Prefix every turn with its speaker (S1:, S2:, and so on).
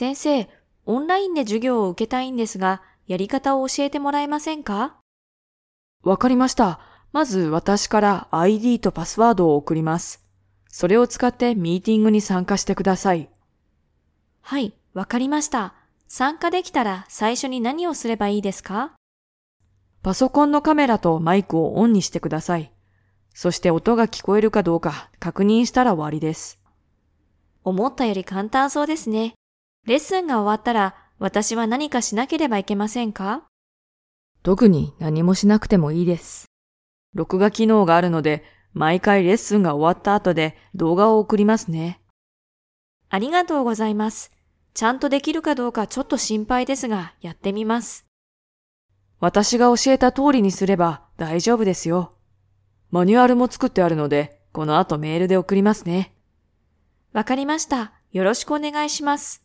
S1: 先生、オンラインで授業を受けたいんですが、やり方を教えてもらえませんか？
S2: わかりました。まず私から ID とパスワードを送ります。それを使ってミーティングに参加してください。
S1: はい、わかりました。参加できたら最初に何をすればいいですか？
S2: パソコンのカメラとマイクをオンにしてください。そして音が聞こえるかどうか確認したら終わりです。
S1: 思ったより簡単そうですね。レッスンが終わったら私は何かしなければいけませんか？
S2: 特に何もしなくてもいいです。録画機能があるので、毎回レッスンが終わった後で動画を送りますね。
S1: ありがとうございます。ちゃんとできるかどうかちょっと心配ですが、やってみます。
S2: 私が教えた通りにすれば大丈夫ですよ。マニュアルも作ってあるので、この後メールで送りますね。
S1: わかりました。よろしくお願いします。